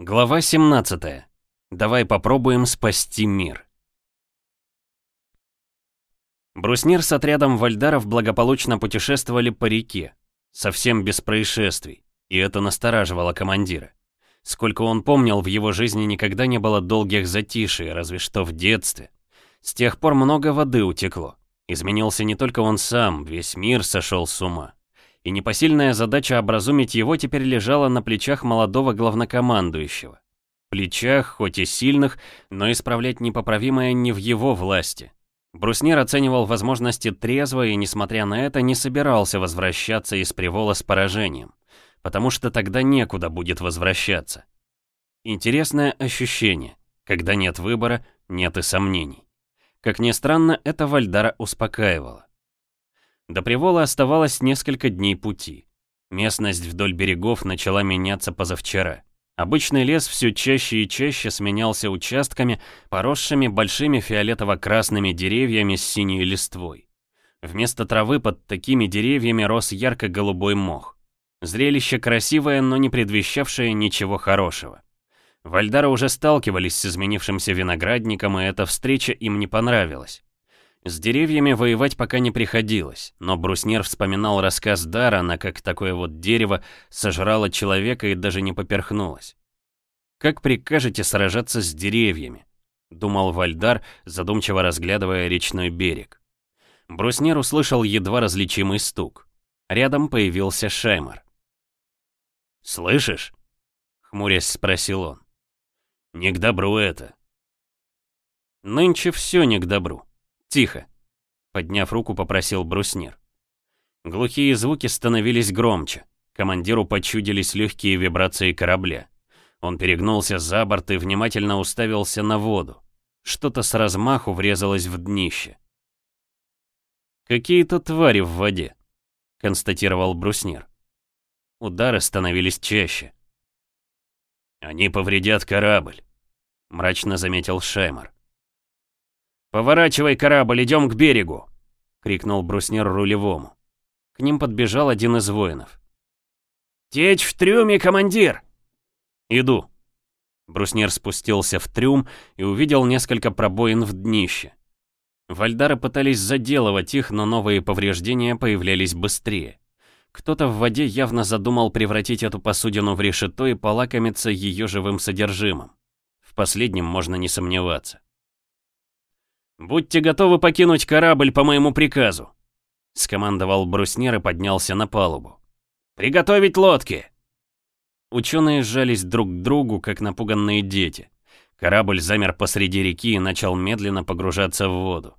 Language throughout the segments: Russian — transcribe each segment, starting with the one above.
Глава 17. Давай попробуем спасти мир. Бруснир с отрядом вальдаров благополучно путешествовали по реке, совсем без происшествий, и это настораживало командира. Сколько он помнил, в его жизни никогда не было долгих затишей, разве что в детстве. С тех пор много воды утекло. Изменился не только он сам, весь мир сошел с ума и непосильная задача образумить его теперь лежала на плечах молодого главнокомандующего. Плечах, хоть и сильных, но исправлять непоправимое не в его власти. Бруснир оценивал возможности трезво и, несмотря на это, не собирался возвращаться из привола с поражением, потому что тогда некуда будет возвращаться. Интересное ощущение, когда нет выбора, нет и сомнений. Как ни странно, это Вальдара успокаивало. До привола оставалось несколько дней пути. Местность вдоль берегов начала меняться позавчера. Обычный лес все чаще и чаще сменялся участками, поросшими большими фиолетово-красными деревьями с синей листвой. Вместо травы под такими деревьями рос ярко-голубой мох. Зрелище красивое, но не предвещавшее ничего хорошего. Вальдары уже сталкивались с изменившимся виноградником, и эта встреча им не понравилась. С деревьями воевать пока не приходилось, но Бруснер вспоминал рассказ Дарана, как такое вот дерево сожрало человека и даже не поперхнулось. «Как прикажете сражаться с деревьями?» — думал Вальдар, задумчиво разглядывая речной берег. Бруснер услышал едва различимый стук. Рядом появился Шаймар. «Слышишь?» — хмурясь спросил он. «Не к добру это». «Нынче все не к добру», «Тихо!» — подняв руку, попросил бруснир. Глухие звуки становились громче. Командиру почудились легкие вибрации корабля. Он перегнулся за борт и внимательно уставился на воду. Что-то с размаху врезалось в днище. «Какие-то твари в воде», — констатировал бруснир. Удары становились чаще. «Они повредят корабль», — мрачно заметил Шаймар. «Поворачивай корабль, идем к берегу!» — крикнул бруснер рулевому. К ним подбежал один из воинов. «Течь в трюме, командир!» «Иду!» Бруснер спустился в трюм и увидел несколько пробоин в днище. Вальдары пытались заделывать их, но новые повреждения появлялись быстрее. Кто-то в воде явно задумал превратить эту посудину в решето и полакомиться ее живым содержимым. В последнем можно не сомневаться. «Будьте готовы покинуть корабль по моему приказу», — скомандовал бруснер и поднялся на палубу. «Приготовить лодки!» Ученые сжались друг к другу, как напуганные дети. Корабль замер посреди реки и начал медленно погружаться в воду.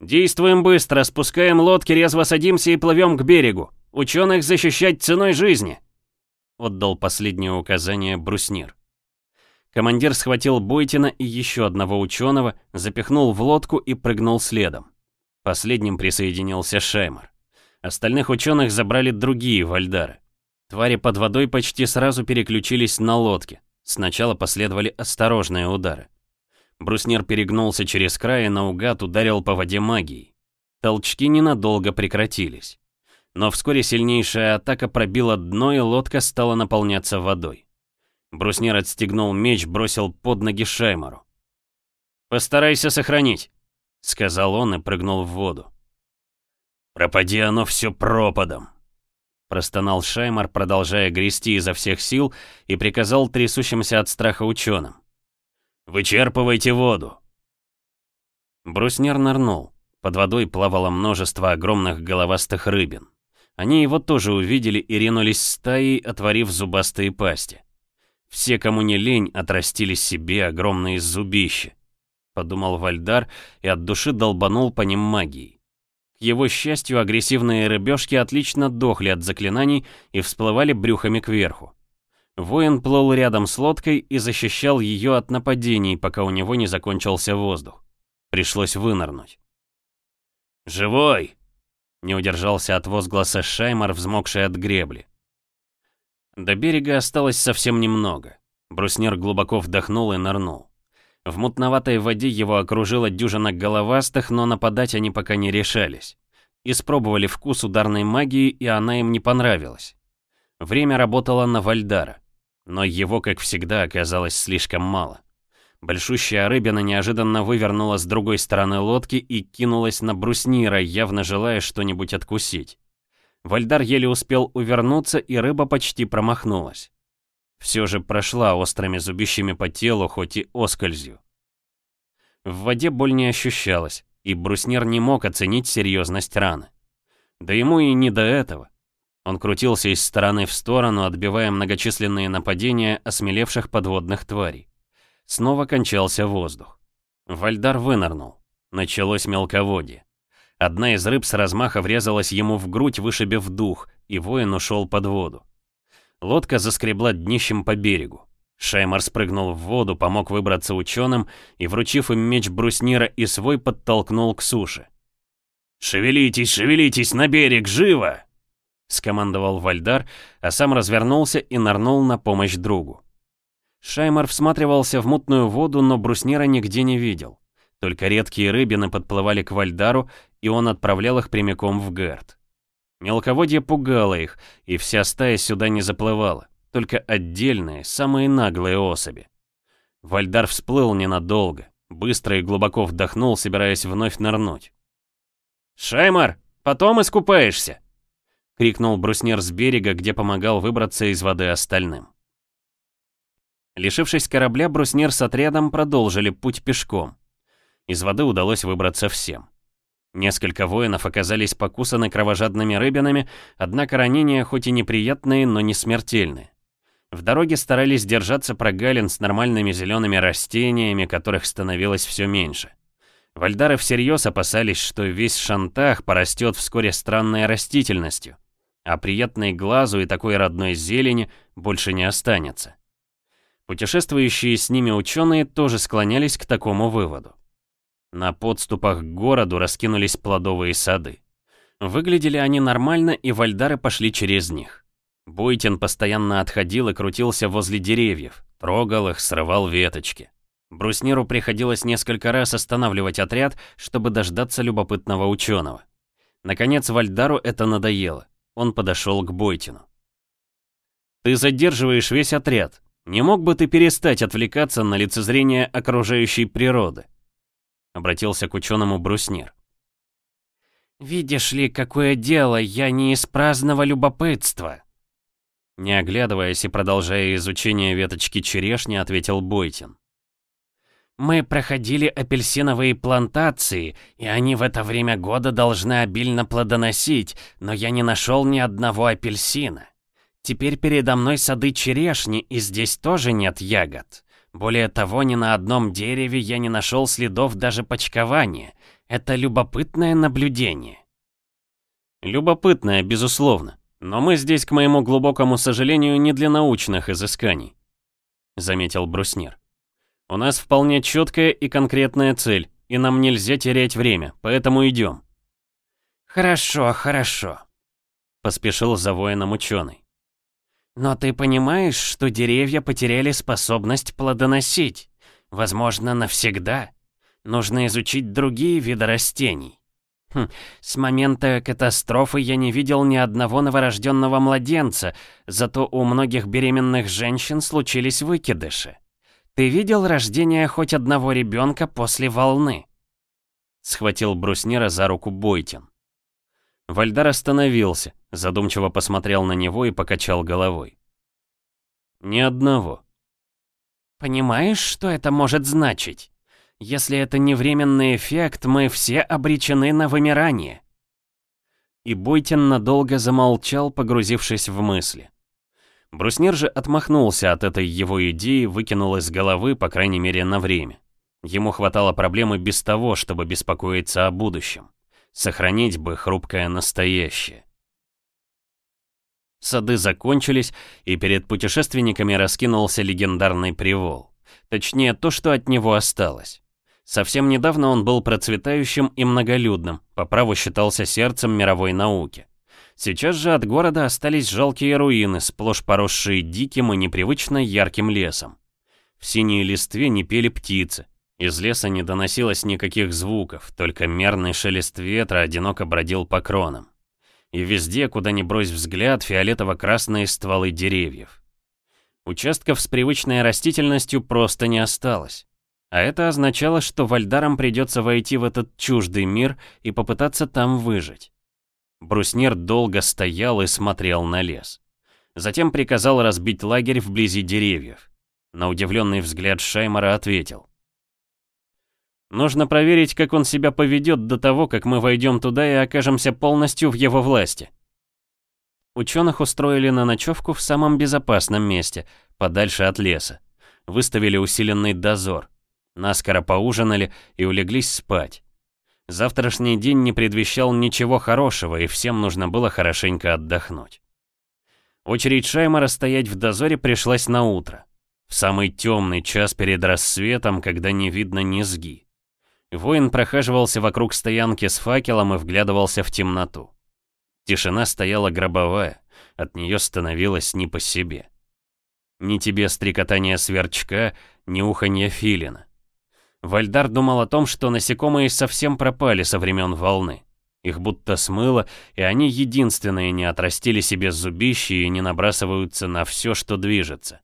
«Действуем быстро, спускаем лодки, резво садимся и плывем к берегу. Ученых защищать ценой жизни!» Отдал последнее указание бруснир. Командир схватил Бойтина и еще одного ученого, запихнул в лодку и прыгнул следом. Последним присоединился Шаймар. Остальных ученых забрали другие вальдары. Твари под водой почти сразу переключились на лодки. Сначала последовали осторожные удары. Бруснер перегнулся через край и наугад ударил по воде магией. Толчки ненадолго прекратились. Но вскоре сильнейшая атака пробила дно, и лодка стала наполняться водой. Бруснер отстегнул меч, бросил под ноги Шаймару. «Постарайся сохранить», — сказал он и прыгнул в воду. «Пропади оно все пропадом», — простонал Шаймар, продолжая грести изо всех сил, и приказал трясущимся от страха ученым. «Вычерпывайте воду!» Бруснер нырнул. Под водой плавало множество огромных головастых рыбин. Они его тоже увидели и ринулись стаей, отворив зубастые пасти. Все, кому не лень, отрастили себе огромные зубища. Подумал Вальдар и от души долбанул по ним магией. К его счастью, агрессивные рыбешки отлично дохли от заклинаний и всплывали брюхами кверху. Воин плыл рядом с лодкой и защищал ее от нападений, пока у него не закончился воздух. Пришлось вынырнуть. «Живой!» — не удержался от возгласа Шаймар, взмокший от гребли. До берега осталось совсем немного. Бруснир глубоко вдохнул и нырнул. В мутноватой воде его окружила дюжина головастых, но нападать они пока не решались. Испробовали вкус ударной магии, и она им не понравилась. Время работало на Вальдара, но его, как всегда, оказалось слишком мало. Большущая рыбина неожиданно вывернула с другой стороны лодки и кинулась на бруснира, явно желая что-нибудь откусить. Вальдар еле успел увернуться, и рыба почти промахнулась. Все же прошла острыми зубищами по телу, хоть и оскользью. В воде боль не ощущалась, и бруснер не мог оценить серьезность раны. Да ему и не до этого. Он крутился из стороны в сторону, отбивая многочисленные нападения осмелевших подводных тварей. Снова кончался воздух. Вальдар вынырнул. Началось мелководье. Одна из рыб с размаха врезалась ему в грудь, вышибив дух, и воин ушел под воду. Лодка заскребла днищем по берегу. Шаймар спрыгнул в воду, помог выбраться ученым и, вручив им меч бруснира и свой, подтолкнул к суше. «Шевелитесь, шевелитесь, на берег, живо!» — скомандовал Вальдар, а сам развернулся и нырнул на помощь другу. Шаймар всматривался в мутную воду, но бруснира нигде не видел. Только редкие рыбины подплывали к Вальдару, и он отправлял их прямиком в Герд. Мелководье пугало их, и вся стая сюда не заплывала, только отдельные, самые наглые особи. Вальдар всплыл ненадолго, быстро и глубоко вдохнул, собираясь вновь нырнуть. «Шаймар, потом искупаешься!» — крикнул бруснер с берега, где помогал выбраться из воды остальным. Лишившись корабля, бруснер с отрядом продолжили путь пешком. Из воды удалось выбраться всем. Несколько воинов оказались покусаны кровожадными рыбинами, однако ранения хоть и неприятные, но не смертельные. В дороге старались держаться прогалин с нормальными зелеными растениями, которых становилось все меньше. Вальдары всерьез опасались, что весь шантах порастет вскоре странной растительностью, а приятной глазу и такой родной зелени больше не останется. Путешествующие с ними ученые тоже склонялись к такому выводу. На подступах к городу раскинулись плодовые сады. Выглядели они нормально, и вальдары пошли через них. Бойтин постоянно отходил и крутился возле деревьев, трогал их, срывал веточки. Брусниру приходилось несколько раз останавливать отряд, чтобы дождаться любопытного ученого. Наконец Вальдару это надоело. Он подошел к Бойтину. «Ты задерживаешь весь отряд. Не мог бы ты перестать отвлекаться на лицезрение окружающей природы?» обратился к ученому бруснир. «Видишь ли, какое дело, я не из праздного любопытства!» Не оглядываясь и продолжая изучение веточки черешни, ответил Бойтин. «Мы проходили апельсиновые плантации, и они в это время года должны обильно плодоносить, но я не нашел ни одного апельсина. Теперь передо мной сады черешни, и здесь тоже нет ягод. Более того, ни на одном дереве я не нашел следов даже почкования. Это любопытное наблюдение. Любопытное, безусловно. Но мы здесь, к моему глубокому сожалению, не для научных изысканий, заметил Бруснир. У нас вполне четкая и конкретная цель, и нам нельзя терять время, поэтому идем. Хорошо, хорошо, поспешил за воином ученый. Но ты понимаешь, что деревья потеряли способность плодоносить? Возможно, навсегда. Нужно изучить другие виды растений. Хм, с момента катастрофы я не видел ни одного новорожденного младенца, зато у многих беременных женщин случились выкидыши. Ты видел рождение хоть одного ребенка после волны? Схватил бруснира за руку Бойтин. Вальдар остановился, задумчиво посмотрел на него и покачал головой. «Ни одного». «Понимаешь, что это может значить? Если это не временный эффект, мы все обречены на вымирание». И Бойтин надолго замолчал, погрузившись в мысли. Бруснир же отмахнулся от этой его идеи, выкинул из головы, по крайней мере, на время. Ему хватало проблемы без того, чтобы беспокоиться о будущем. Сохранить бы хрупкое настоящее. Сады закончились, и перед путешественниками раскинулся легендарный привол. Точнее, то, что от него осталось. Совсем недавно он был процветающим и многолюдным, по праву считался сердцем мировой науки. Сейчас же от города остались жалкие руины, сплошь поросшие диким и непривычно ярким лесом. В синей листве не пели птицы, из леса не доносилось никаких звуков, только мерный шелест ветра одиноко бродил по кронам. И везде, куда ни брось взгляд, фиолетово-красные стволы деревьев. Участков с привычной растительностью просто не осталось. А это означало, что Вальдарам придется войти в этот чуждый мир и попытаться там выжить. Бруснир долго стоял и смотрел на лес. Затем приказал разбить лагерь вблизи деревьев. На удивленный взгляд Шаймара ответил. Нужно проверить, как он себя поведет до того, как мы войдем туда и окажемся полностью в его власти. Ученых устроили на ночевку в самом безопасном месте, подальше от леса. Выставили усиленный дозор. Наскоро поужинали и улеглись спать. Завтрашний день не предвещал ничего хорошего, и всем нужно было хорошенько отдохнуть. Очередь Шаймара стоять в дозоре пришлась на утро, в самый темный час перед рассветом, когда не видно низги. Воин прохаживался вокруг стоянки с факелом и вглядывался в темноту. Тишина стояла гробовая, от нее становилось не по себе. Ни тебе стрекотание сверчка, ни уханье филина. Вальдар думал о том, что насекомые совсем пропали со времен волны. Их будто смыло, и они единственные не отрастили себе зубища и не набрасываются на все, что движется.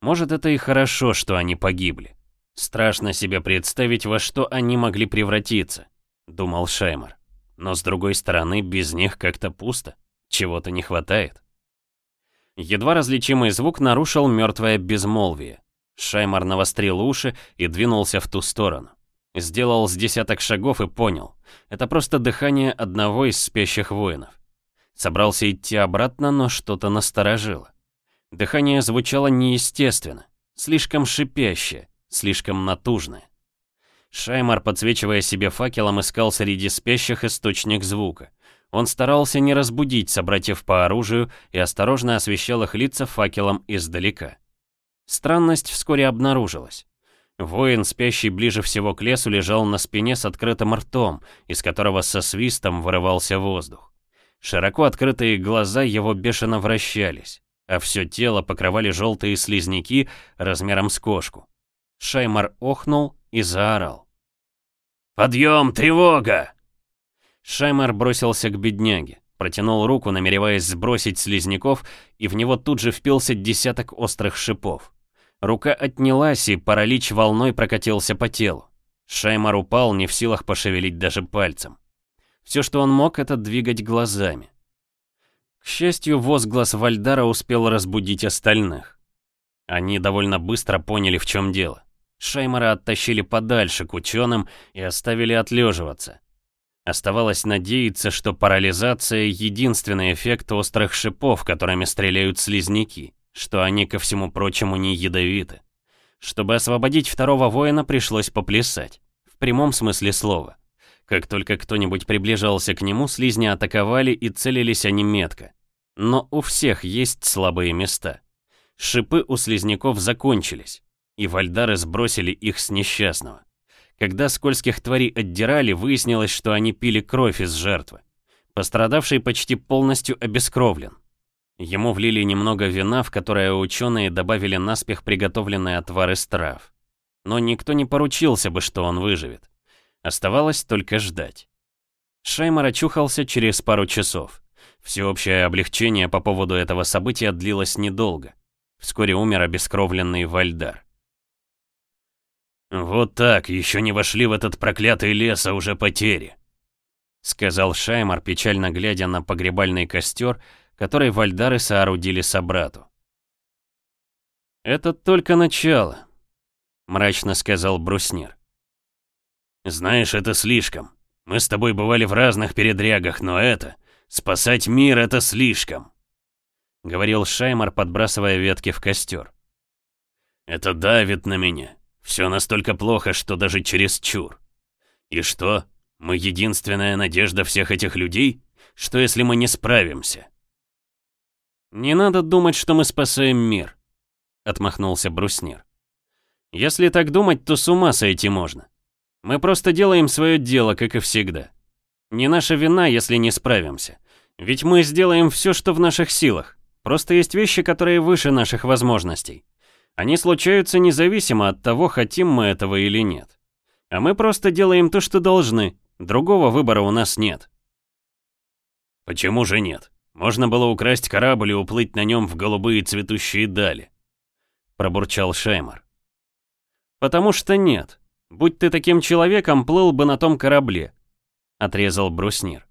Может, это и хорошо, что они погибли. Страшно себе представить, во что они могли превратиться, думал Шаймар. Но с другой стороны, без них как-то пусто, чего-то не хватает. Едва различимый звук нарушил мертвое безмолвие. Шаймар навострил уши и двинулся в ту сторону. Сделал с десяток шагов и понял. Это просто дыхание одного из спящих воинов. Собрался идти обратно, но что-то насторожило. Дыхание звучало неестественно, слишком шипяще, слишком натужны. Шаймар, подсвечивая себе факелом, искал среди спящих источник звука. Он старался не разбудить собратьев по оружию и осторожно освещал их лица факелом издалека. Странность вскоре обнаружилась. Воин, спящий ближе всего к лесу, лежал на спине с открытым ртом, из которого со свистом вырывался воздух. Широко открытые глаза его бешено вращались, а все тело покрывали желтые слизняки размером с кошку. Шаймар охнул и заорал. «Подъем, тревога!» Шаймар бросился к бедняге, протянул руку, намереваясь сбросить слизняков, и в него тут же впился десяток острых шипов. Рука отнялась, и паралич волной прокатился по телу. Шаймар упал, не в силах пошевелить даже пальцем. Все, что он мог, это двигать глазами. К счастью, возглас Вальдара успел разбудить остальных. Они довольно быстро поняли, в чем дело. Шаймара оттащили подальше к ученым и оставили отлеживаться. Оставалось надеяться, что парализация — единственный эффект острых шипов, которыми стреляют слизняки, что они, ко всему прочему, не ядовиты. Чтобы освободить второго воина, пришлось поплясать. В прямом смысле слова. Как только кто-нибудь приближался к нему, слизни атаковали и целились они метко. Но у всех есть слабые места. Шипы у слизняков закончились и вальдары сбросили их с несчастного. Когда скользких тварей отдирали, выяснилось, что они пили кровь из жертвы. Пострадавший почти полностью обескровлен. Ему влили немного вина, в которое ученые добавили наспех приготовленный отвар из трав. Но никто не поручился бы, что он выживет. Оставалось только ждать. Шаймар очухался через пару часов. Всеобщее облегчение по поводу этого события длилось недолго. Вскоре умер обескровленный Вальдар. «Вот так, еще не вошли в этот проклятый лес, а уже потери», — сказал Шаймар, печально глядя на погребальный костер, который вальдары соорудили собрату. «Это только начало», — мрачно сказал Бруснир. «Знаешь, это слишком. Мы с тобой бывали в разных передрягах, но это... Спасать мир — это слишком», — говорил Шаймар, подбрасывая ветки в костер. «Это давит на меня. Все настолько плохо, что даже через чур. И что? Мы единственная надежда всех этих людей? Что если мы не справимся? Не надо думать, что мы спасаем мир, отмахнулся Бруснир. Если так думать, то с ума сойти можно. Мы просто делаем свое дело, как и всегда. Не наша вина, если не справимся. Ведь мы сделаем все, что в наших силах. Просто есть вещи, которые выше наших возможностей. Они случаются независимо от того, хотим мы этого или нет. А мы просто делаем то, что должны. Другого выбора у нас нет. Почему же нет? Можно было украсть корабль и уплыть на нем в голубые цветущие дали. Пробурчал Шаймар. Потому что нет. Будь ты таким человеком, плыл бы на том корабле. Отрезал бруснир.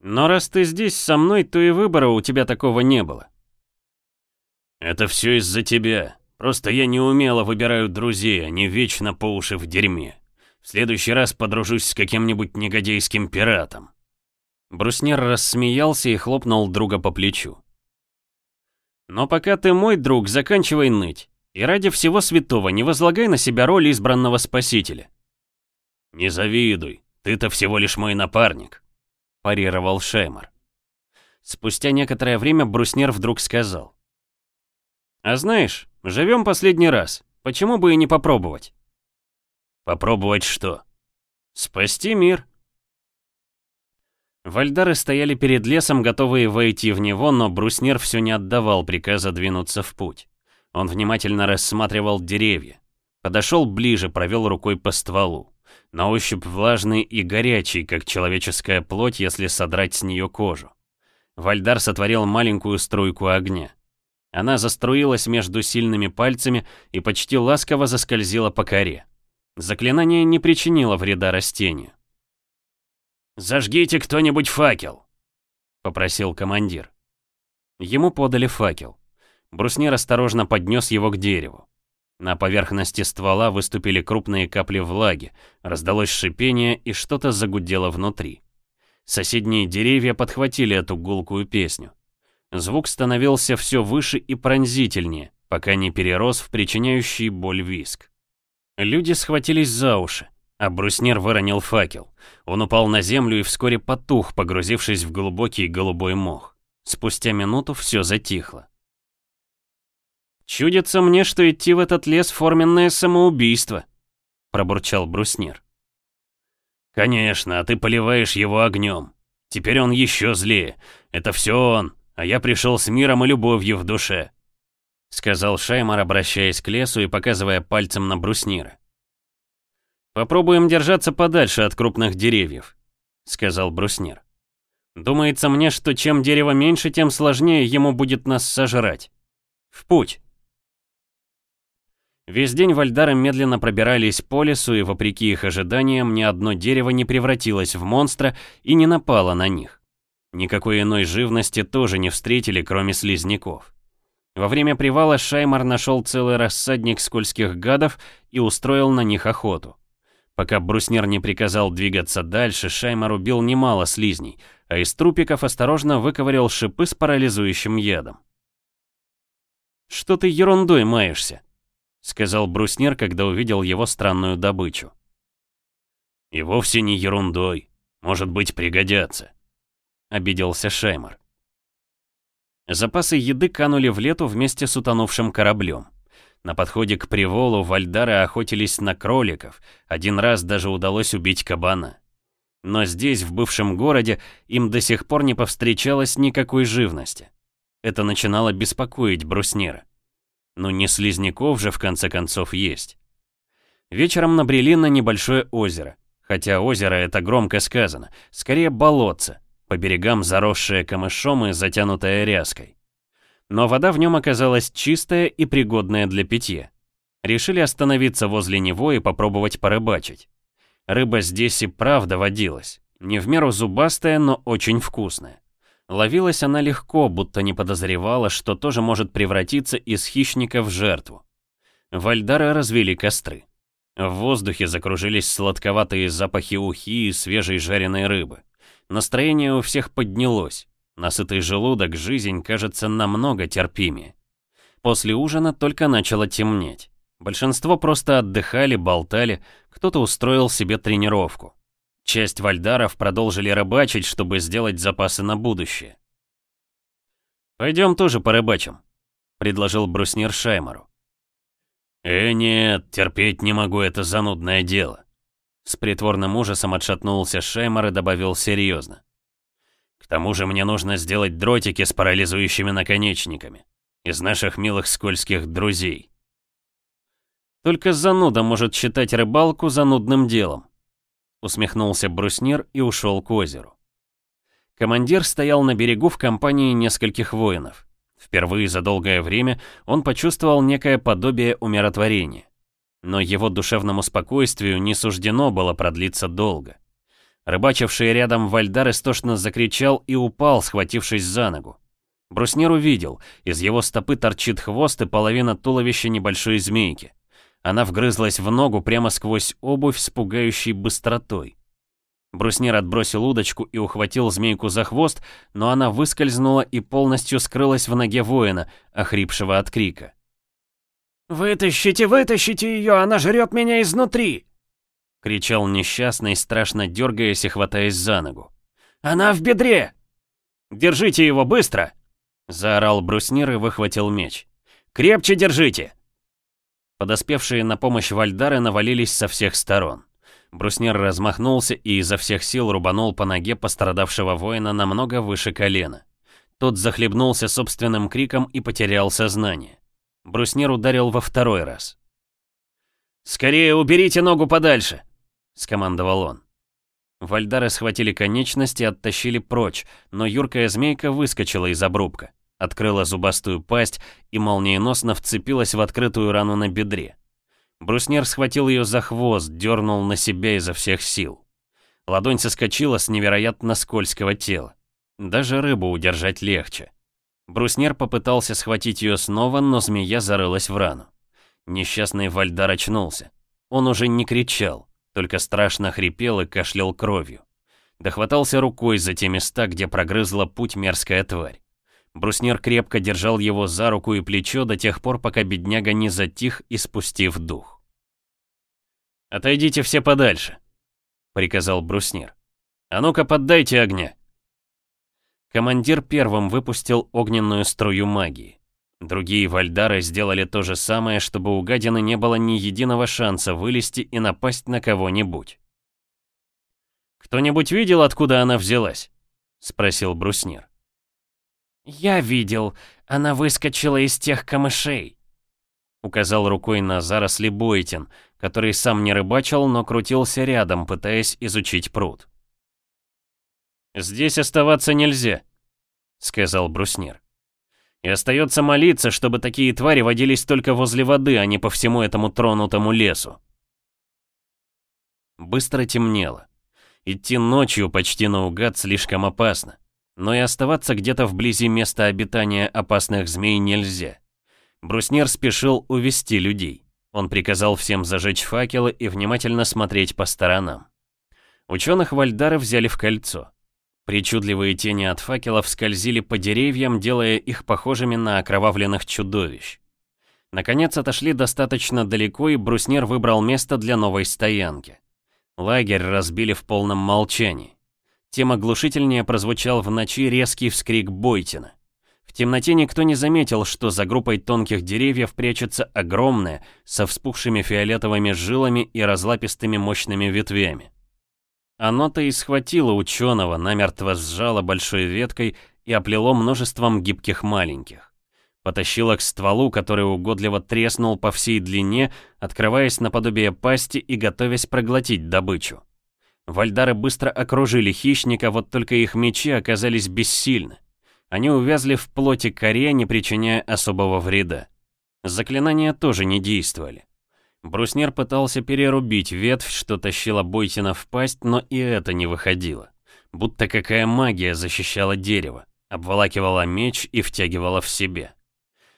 Но раз ты здесь со мной, то и выбора у тебя такого не было. Это все из-за тебя, Просто я неумело выбираю друзей, а они вечно по уши в дерьме. В следующий раз подружусь с каким-нибудь негодейским пиратом». Бруснер рассмеялся и хлопнул друга по плечу. «Но пока ты мой друг, заканчивай ныть. И ради всего святого не возлагай на себя роль избранного спасителя». «Не завидуй, ты-то всего лишь мой напарник», — парировал Шеймар. Спустя некоторое время Бруснер вдруг сказал. А знаешь, живем последний раз. Почему бы и не попробовать? Попробовать что? Спасти мир. Вальдары стояли перед лесом, готовые войти в него, но Бруснер все не отдавал приказа двинуться в путь. Он внимательно рассматривал деревья. Подошел ближе, провел рукой по стволу. На ощупь влажный и горячий, как человеческая плоть, если содрать с нее кожу. Вальдар сотворил маленькую струйку огня. Она заструилась между сильными пальцами и почти ласково заскользила по коре. Заклинание не причинило вреда растению. «Зажгите кто-нибудь факел!» — попросил командир. Ему подали факел. Бруснир осторожно поднес его к дереву. На поверхности ствола выступили крупные капли влаги, раздалось шипение и что-то загудело внутри. Соседние деревья подхватили эту гулкую песню. Звук становился все выше и пронзительнее, пока не перерос в причиняющий боль виск. Люди схватились за уши, а бруснер выронил факел. Он упал на землю и вскоре потух, погрузившись в глубокий голубой мох. Спустя минуту все затихло. «Чудится мне, что идти в этот лес — форменное самоубийство», — пробурчал бруснир. «Конечно, а ты поливаешь его огнем. Теперь он еще злее. Это все он, а я пришел с миром и любовью в душе», — сказал Шаймар, обращаясь к лесу и показывая пальцем на бруснира. «Попробуем держаться подальше от крупных деревьев», — сказал бруснир. «Думается мне, что чем дерево меньше, тем сложнее ему будет нас сожрать. В путь!» Весь день вальдары медленно пробирались по лесу, и, вопреки их ожиданиям, ни одно дерево не превратилось в монстра и не напало на них. Никакой иной живности тоже не встретили, кроме слизняков. Во время привала Шаймар нашел целый рассадник скользких гадов и устроил на них охоту. Пока бруснер не приказал двигаться дальше, Шаймар убил немало слизней, а из трупиков осторожно выковырял шипы с парализующим ядом. «Что ты ерундой маешься?» — сказал бруснер, когда увидел его странную добычу. «И вовсе не ерундой. Может быть, пригодятся», — обиделся Шеймар. Запасы еды канули в лету вместе с утонувшим кораблем. На подходе к приволу вальдары охотились на кроликов, один раз даже удалось убить кабана. Но здесь, в бывшем городе, им до сих пор не повстречалось никакой живности. Это начинало беспокоить бруснира. Ну не слизняков же в конце концов есть. Вечером набрели на небольшое озеро, хотя озеро это громко сказано, скорее болотце, по берегам заросшее камышом и затянутое ряской. Но вода в нем оказалась чистая и пригодная для питья. Решили остановиться возле него и попробовать порыбачить. Рыба здесь и правда водилась, не в меру зубастая, но очень вкусная. Ловилась она легко, будто не подозревала, что тоже может превратиться из хищника в жертву. Вальдары развели костры. В воздухе закружились сладковатые запахи ухи и свежей жареной рыбы. Настроение у всех поднялось. Насытый желудок жизнь кажется намного терпимее. После ужина только начало темнеть. Большинство просто отдыхали, болтали, кто-то устроил себе тренировку. Часть вальдаров продолжили рыбачить, чтобы сделать запасы на будущее. «Пойдем тоже порыбачим», — предложил бруснир Шаймару. «Э, нет, терпеть не могу это занудное дело», с притворным ужасом отшатнулся Шеймар и добавил серьезно. «К тому же мне нужно сделать дротики с парализующими наконечниками. Из наших милых скользких друзей». «Только зануда может считать рыбалку занудным делом», усмехнулся бруснир и ушел к озеру. Командир стоял на берегу в компании нескольких воинов. Впервые за долгое время он почувствовал некое подобие умиротворения. Но его душевному спокойствию не суждено было продлиться долго. Рыбачивший рядом Вальдар истошно закричал и упал, схватившись за ногу. Бруснир увидел, из его стопы торчит хвост и половина туловища небольшой змейки. Она вгрызлась в ногу прямо сквозь обувь с пугающей быстротой. Бруснир отбросил удочку и ухватил змейку за хвост, но она выскользнула и полностью скрылась в ноге воина, охрипшего от крика. «Вытащите, вытащите ее, она жрет меня изнутри!» Кричал несчастный, страшно дергаясь и хватаясь за ногу. «Она в бедре!» «Держите его быстро!» Заорал бруснир и выхватил меч. «Крепче держите!» Подоспевшие на помощь вальдары навалились со всех сторон. Бруснир размахнулся и изо всех сил рубанул по ноге пострадавшего воина намного выше колена. Тот захлебнулся собственным криком и потерял сознание. Бруснир ударил во второй раз. «Скорее уберите ногу подальше!» — скомандовал он. Вальдары схватили конечности и оттащили прочь, но юркая змейка выскочила из обрубка, открыла зубастую пасть и молниеносно вцепилась в открытую рану на бедре. Бруснер схватил ее за хвост, дернул на себя изо всех сил. Ладонь соскочила с невероятно скользкого тела. Даже рыбу удержать легче. Бруснер попытался схватить ее снова, но змея зарылась в рану. Несчастный Вальдар очнулся. Он уже не кричал, только страшно хрипел и кашлял кровью. Дохватался рукой за те места, где прогрызла путь мерзкая тварь. Бруснер крепко держал его за руку и плечо до тех пор, пока бедняга не затих и спустив дух. «Отойдите все подальше», — приказал Бруснер. «А ну-ка, поддайте огня!» Командир первым выпустил огненную струю магии. Другие вальдары сделали то же самое, чтобы у гадины не было ни единого шанса вылезти и напасть на кого-нибудь. «Кто-нибудь видел, откуда она взялась?» — спросил бруснир. «Я видел. Она выскочила из тех камышей», — указал рукой на заросли Бойтин, который сам не рыбачил, но крутился рядом, пытаясь изучить пруд. «Здесь оставаться нельзя», — сказал бруснир. «И остается молиться, чтобы такие твари водились только возле воды, а не по всему этому тронутому лесу». Быстро темнело. Идти ночью почти наугад слишком опасно. Но и оставаться где-то вблизи места обитания опасных змей нельзя. Бруснер спешил увести людей. Он приказал всем зажечь факелы и внимательно смотреть по сторонам. Ученых Вальдара взяли в кольцо. Причудливые тени от факелов скользили по деревьям, делая их похожими на окровавленных чудовищ. Наконец отошли достаточно далеко, и бруснер выбрал место для новой стоянки. Лагерь разбили в полном молчании. Тем оглушительнее прозвучал в ночи резкий вскрик Бойтина. В темноте никто не заметил, что за группой тонких деревьев прячется огромное, со вспухшими фиолетовыми жилами и разлапистыми мощными ветвями. Оно-то и схватило ученого, намертво сжало большой веткой и оплело множеством гибких маленьких. Потащило к стволу, который угодливо треснул по всей длине, открываясь наподобие пасти и готовясь проглотить добычу. Вальдары быстро окружили хищника, вот только их мечи оказались бессильны. Они увязли в плоти коре, не причиняя особого вреда. Заклинания тоже не действовали. Бруснер пытался перерубить ветвь, что тащила Бойтина в пасть, но и это не выходило. Будто какая магия защищала дерево, обволакивала меч и втягивала в себе.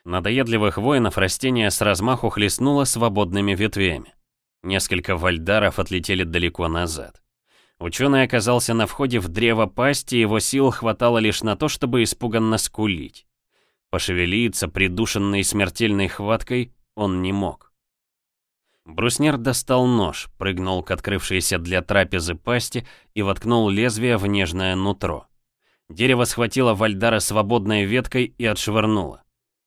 Надоедливых воинов растение с размаху хлестнуло свободными ветвями. Несколько вальдаров отлетели далеко назад. Ученый оказался на входе в древо пасти, его сил хватало лишь на то, чтобы испуганно скулить. Пошевелиться, придушенный смертельной хваткой, он не мог. Бруснер достал нож, прыгнул к открывшейся для трапезы пасти и воткнул лезвие в нежное нутро. Дерево схватило Вальдара свободной веткой и отшвырнуло.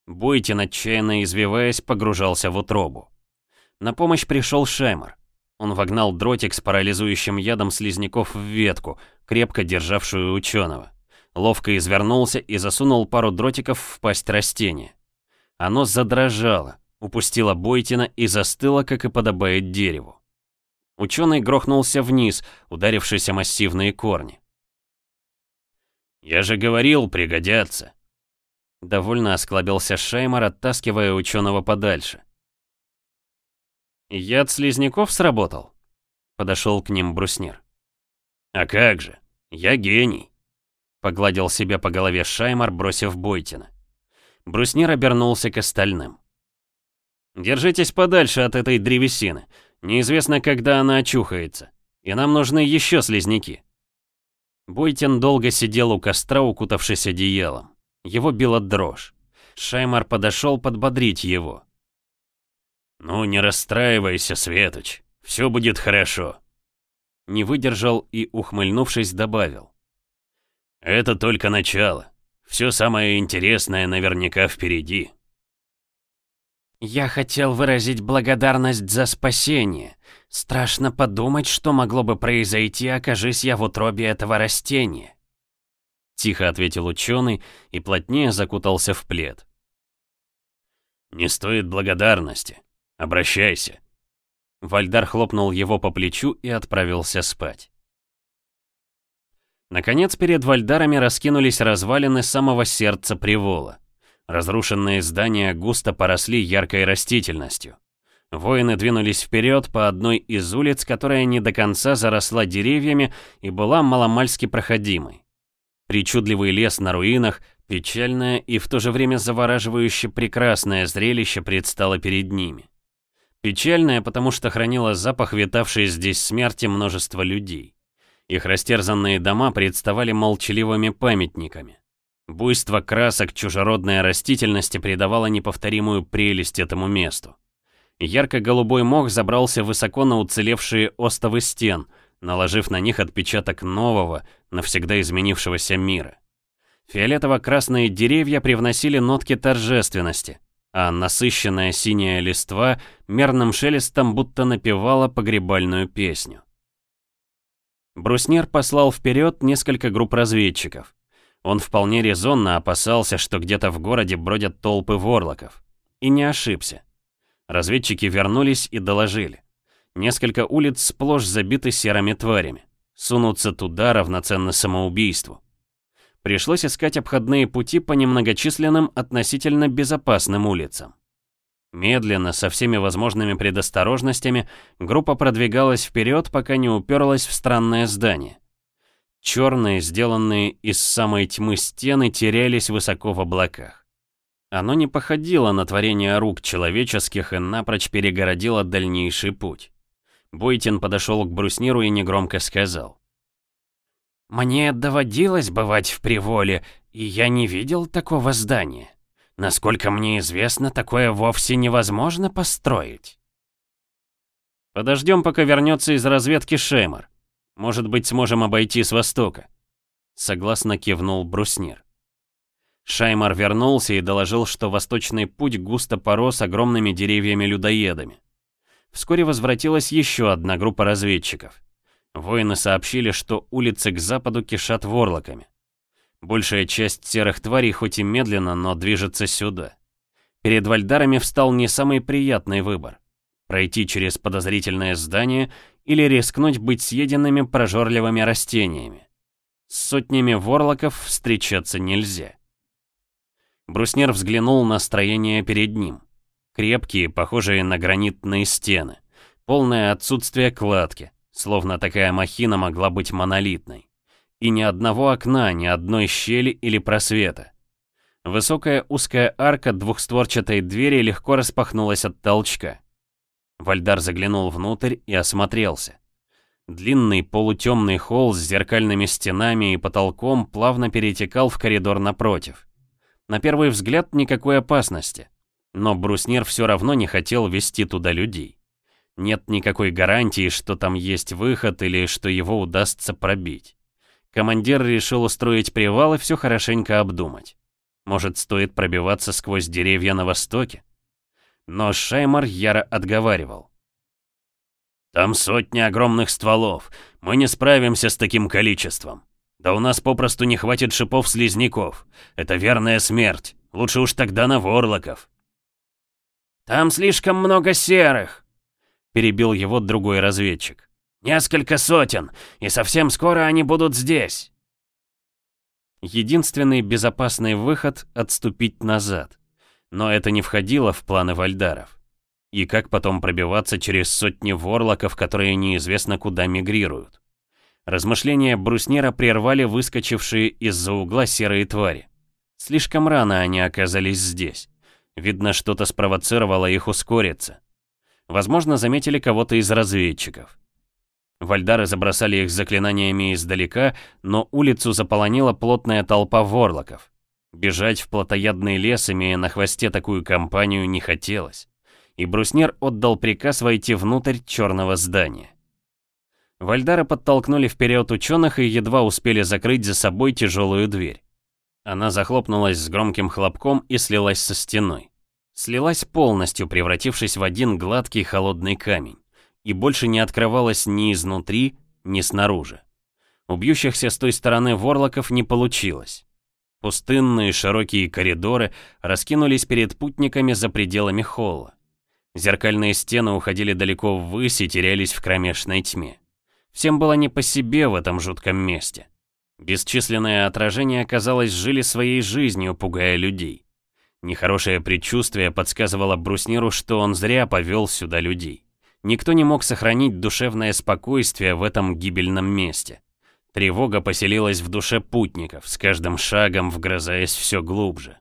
Бойтин, отчаянно извиваясь, погружался в утробу. На помощь пришел Шаймар. Он вогнал дротик с парализующим ядом слизняков в ветку, крепко державшую ученого. Ловко извернулся и засунул пару дротиков в пасть растения. Оно задрожало, упустила Бойтина и застыла, как и подобает дереву. Ученый грохнулся вниз, ударившись о массивные корни. «Я же говорил, пригодятся!» Довольно осклабился Шаймар, оттаскивая ученого подальше. «Яд слизняков сработал?» Подошел к ним бруснир. «А как же! Я гений!» Погладил себя по голове Шаймар, бросив Бойтина. Бруснир обернулся к остальным. Держитесь подальше от этой древесины. Неизвестно, когда она очухается. И нам нужны еще слизняки. Бойтин долго сидел у костра, укутавшись одеялом. Его била дрожь. Шаймар подошел подбодрить его. «Ну, не расстраивайся, Светоч. Все будет хорошо». Не выдержал и, ухмыльнувшись, добавил. «Это только начало. Все самое интересное наверняка впереди». «Я хотел выразить благодарность за спасение. Страшно подумать, что могло бы произойти, окажись я в утробе этого растения». Тихо ответил ученый и плотнее закутался в плед. «Не стоит благодарности. Обращайся». Вальдар хлопнул его по плечу и отправился спать. Наконец перед Вальдарами раскинулись развалины самого сердца Привола. Разрушенные здания густо поросли яркой растительностью. Воины двинулись вперед по одной из улиц, которая не до конца заросла деревьями и была маломальски проходимой. Причудливый лес на руинах, печальное и в то же время завораживающе прекрасное зрелище предстало перед ними. Печальное, потому что хранило запах витавшей здесь смерти множества людей. Их растерзанные дома представали молчаливыми памятниками. Буйство красок чужеродной растительности придавало неповторимую прелесть этому месту. Ярко-голубой мох забрался высоко на уцелевшие остовы стен, наложив на них отпечаток нового, навсегда изменившегося мира. Фиолетово-красные деревья привносили нотки торжественности, а насыщенная синяя листва мерным шелестом будто напевала погребальную песню. Бруснер послал вперед несколько групп разведчиков. Он вполне резонно опасался, что где-то в городе бродят толпы ворлоков. И не ошибся. Разведчики вернулись и доложили. Несколько улиц сплошь забиты серыми тварями. Сунуться туда равноценно самоубийству. Пришлось искать обходные пути по немногочисленным относительно безопасным улицам. Медленно, со всеми возможными предосторожностями, группа продвигалась вперед, пока не уперлась в странное здание. Черные, сделанные из самой тьмы стены, терялись высоко в облаках. Оно не походило на творение рук человеческих и напрочь перегородило дальнейший путь. Бойтин подошел к брусниру и негромко сказал. «Мне доводилось бывать в Приволе, и я не видел такого здания. Насколько мне известно, такое вовсе невозможно построить». «Подождем, пока вернется из разведки Шеймар», может быть, сможем обойти с востока?» Согласно кивнул бруснир. Шаймар вернулся и доложил, что восточный путь густо порос огромными деревьями-людоедами. Вскоре возвратилась еще одна группа разведчиков. Воины сообщили, что улицы к западу кишат ворлоками. Большая часть серых тварей хоть и медленно, но движется сюда. Перед вальдарами встал не самый приятный выбор. Пройти через подозрительное здание или рискнуть быть съеденными прожорливыми растениями. С сотнями ворлоков встречаться нельзя. Бруснер взглянул на строение перед ним. Крепкие, похожие на гранитные стены. Полное отсутствие кладки, словно такая махина могла быть монолитной. И ни одного окна, ни одной щели или просвета. Высокая узкая арка двухстворчатой двери легко распахнулась от толчка. Вальдар заглянул внутрь и осмотрелся. Длинный полутемный холл с зеркальными стенами и потолком плавно перетекал в коридор напротив. На первый взгляд никакой опасности. Но Бруснер все равно не хотел вести туда людей. Нет никакой гарантии, что там есть выход или что его удастся пробить. Командир решил устроить привал и все хорошенько обдумать. Может, стоит пробиваться сквозь деревья на востоке? но Шаймар яро отговаривал. «Там сотни огромных стволов, мы не справимся с таким количеством. Да у нас попросту не хватит шипов-слизняков, это верная смерть, лучше уж тогда на ворлоков». «Там слишком много серых», — перебил его другой разведчик. «Несколько сотен, и совсем скоро они будут здесь». Единственный безопасный выход — отступить назад но это не входило в планы вальдаров. И как потом пробиваться через сотни ворлоков, которые неизвестно куда мигрируют? Размышления бруснера прервали выскочившие из-за угла серые твари. Слишком рано они оказались здесь. Видно, что-то спровоцировало их ускориться. Возможно, заметили кого-то из разведчиков. Вальдары забросали их заклинаниями издалека, но улицу заполонила плотная толпа ворлоков. Бежать в плотоядный лес, имея на хвосте такую компанию, не хотелось. И бруснер отдал приказ войти внутрь черного здания. Вальдары подтолкнули вперед ученых и едва успели закрыть за собой тяжелую дверь. Она захлопнулась с громким хлопком и слилась со стеной. Слилась полностью, превратившись в один гладкий холодный камень, и больше не открывалась ни изнутри, ни снаружи. Убьющихся с той стороны ворлоков не получилось. Пустынные широкие коридоры раскинулись перед путниками за пределами холла. Зеркальные стены уходили далеко ввысь и терялись в кромешной тьме. Всем было не по себе в этом жутком месте. Бесчисленное отражение казалось, жили своей жизнью, пугая людей. Нехорошее предчувствие подсказывало Брусниру, что он зря повел сюда людей. Никто не мог сохранить душевное спокойствие в этом гибельном месте. Тревога поселилась в душе путников, с каждым шагом вгрызаясь все глубже.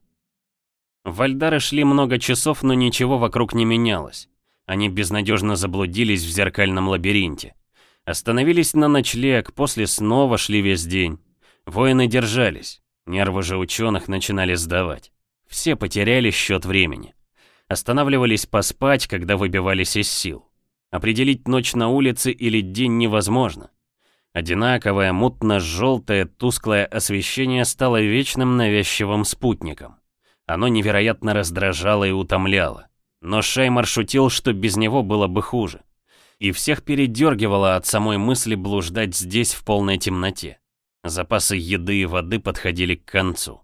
Вальдары шли много часов, но ничего вокруг не менялось. Они безнадежно заблудились в зеркальном лабиринте. Остановились на ночлег, после снова шли весь день. Воины держались, нервы же ученых начинали сдавать. Все потеряли счет времени. Останавливались поспать, когда выбивались из сил. Определить ночь на улице или день невозможно. Одинаковое, мутно-желтое, тусклое освещение стало вечным навязчивым спутником. Оно невероятно раздражало и утомляло. Но Шеймар шутил, что без него было бы хуже. И всех передергивало от самой мысли блуждать здесь в полной темноте. Запасы еды и воды подходили к концу.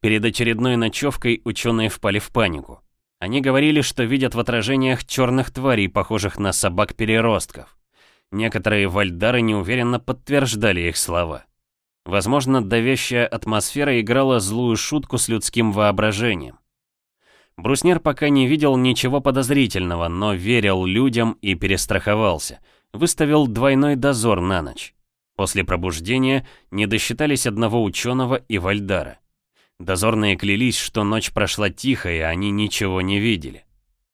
Перед очередной ночевкой ученые впали в панику. Они говорили, что видят в отражениях черных тварей, похожих на собак-переростков. Некоторые вальдары неуверенно подтверждали их слова. Возможно, давящая атмосфера играла злую шутку с людским воображением. Бруснер пока не видел ничего подозрительного, но верил людям и перестраховался. Выставил двойной дозор на ночь. После пробуждения не досчитались одного ученого и Вальдара. Дозорные клялись, что ночь прошла тихо, и они ничего не видели.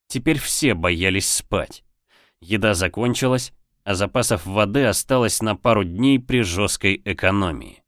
Теперь все боялись спать. Еда закончилась, а запасов воды осталось на пару дней при жесткой экономии.